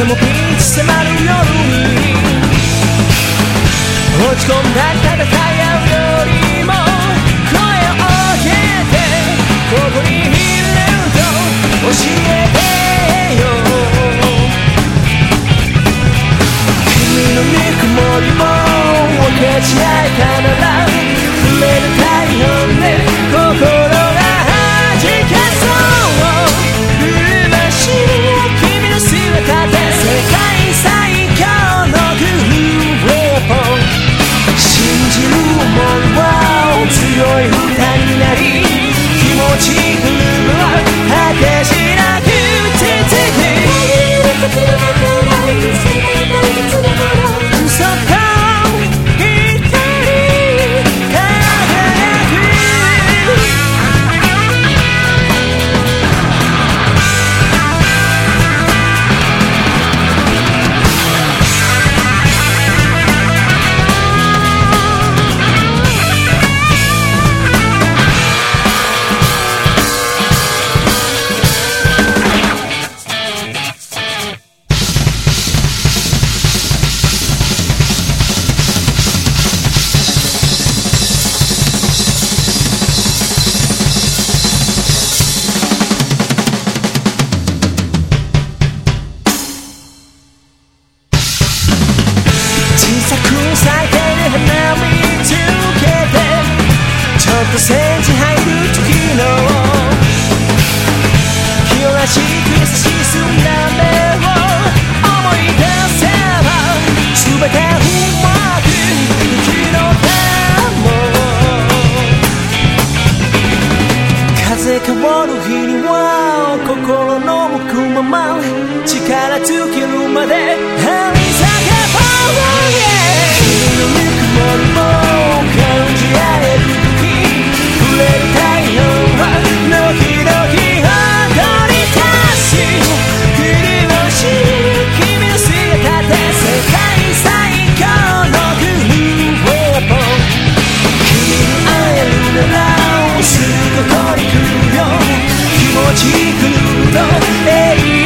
てもピンチ迫る夜に落ち込んだ戦い合うよりも声を上げてここにいると教えてよ君のぬくもりを分かち合えたならとセンチ入る時の清らしく優しい澄んだ目を思い出せば全てうまく生きのたも風変わる日には心の向くまま力尽きるまでち来るの永遠。